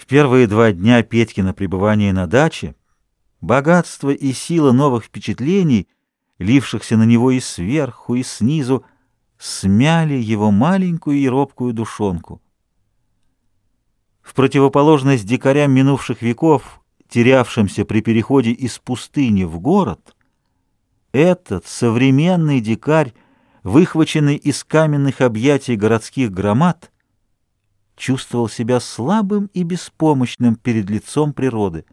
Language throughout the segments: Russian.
В первые два дня Петькина пребывания на даче богатство и сила новых впечатлений, лившихся на него и сверху, и снизу, смяли его маленькую и робкую душонку. В противоположность дикарям минувших веков, терявшимся при переходе из пустыни в город, этот современный дикарь, выхваченный из каменных объятий городских громад, чувствовал себя слабым и беспомощным перед лицом природы.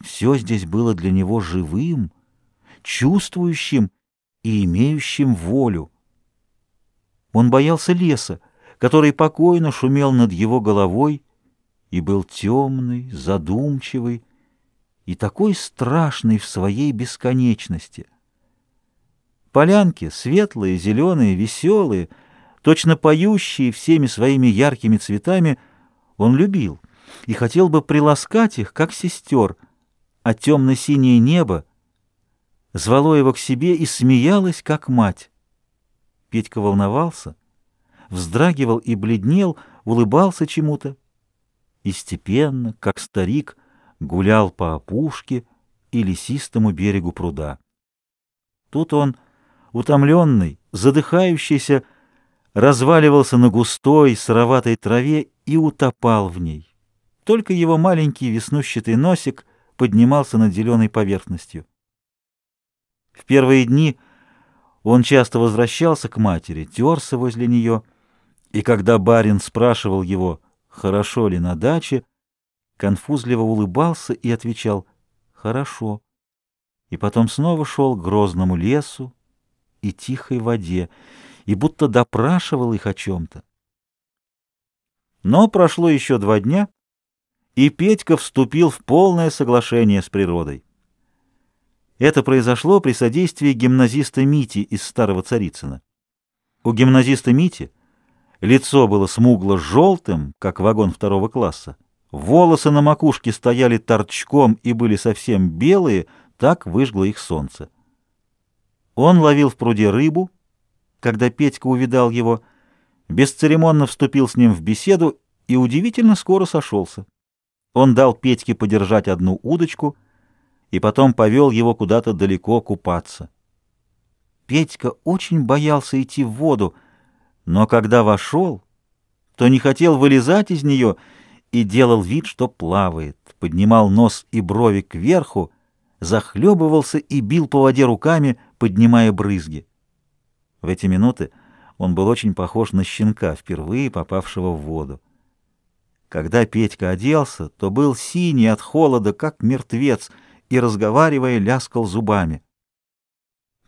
Все здесь было для него живым, чувствующим и имеющим волю. Он боялся леса, который покойно шумел над его головой и был темный, задумчивый и такой страшный в своей бесконечности. Полянки, светлые, зеленые, веселые — точно поющие всеми своими яркими цветами, он любил и хотел бы приласкать их, как сестер, а темно-синее небо звало его к себе и смеялось, как мать. Петька волновался, вздрагивал и бледнел, улыбался чему-то и степенно, как старик, гулял по опушке и лесистому берегу пруда. Тут он, утомленный, задыхающийся, разваливался на густой, сыроватой траве и утопал в ней. Только его маленький веснущатый носик поднимался над зеленой поверхностью. В первые дни он часто возвращался к матери, терся возле нее, и когда барин спрашивал его, хорошо ли на даче, конфузливо улыбался и отвечал «хорошо», и потом снова шел к грозному лесу и тихой воде, и будто допрашивал их о чем-то. Но прошло еще два дня, и Петька вступил в полное соглашение с природой. Это произошло при содействии гимназиста Мити из Старого Царицына. У гимназиста Мити лицо было смугло-желтым, как вагон второго класса. Волосы на макушке стояли торчком и были совсем белые, так выжгло их солнце. Он ловил в пруде рыбу, когда Петька увидал его, бесцеремонно вступил с ним в беседу и удивительно скоро сошелся. Он дал Петьке подержать одну удочку и потом повел его куда-то далеко купаться. Петька очень боялся идти в воду, но когда вошел, то не хотел вылезать из нее и делал вид, что плавает, поднимал нос и брови кверху, захлебывался и бил по воде руками, поднимая брызги. В эти минуты он был очень похож на щенка, впервые попавшего в воду. Когда Петька оделся, то был синий от холода, как мертвец, и, разговаривая, ляскал зубами.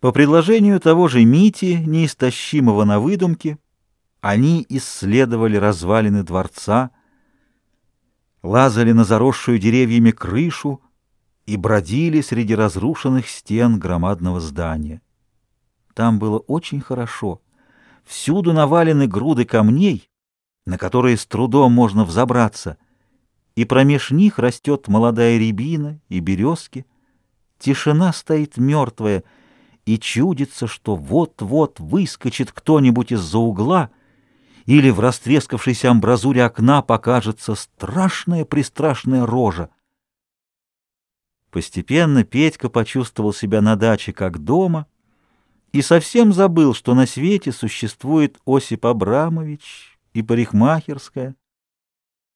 По предложению того же Мити, неистощимого на выдумке, они исследовали развалины дворца, лазали на заросшую деревьями крышу и бродили среди разрушенных стен громадного здания. Там было очень хорошо. Всюду навалены груды камней, на которые с трудом можно взобраться, и промеж них растет молодая рябина и березки. Тишина стоит мертвая, и чудится, что вот-вот выскочит кто-нибудь из-за угла, или в растрескавшейся амбразуре окна покажется страшная-пристрашная рожа. Постепенно Петька почувствовал себя на даче как дома — и совсем забыл, что на свете существует Осип Абрамович и парикмахерская,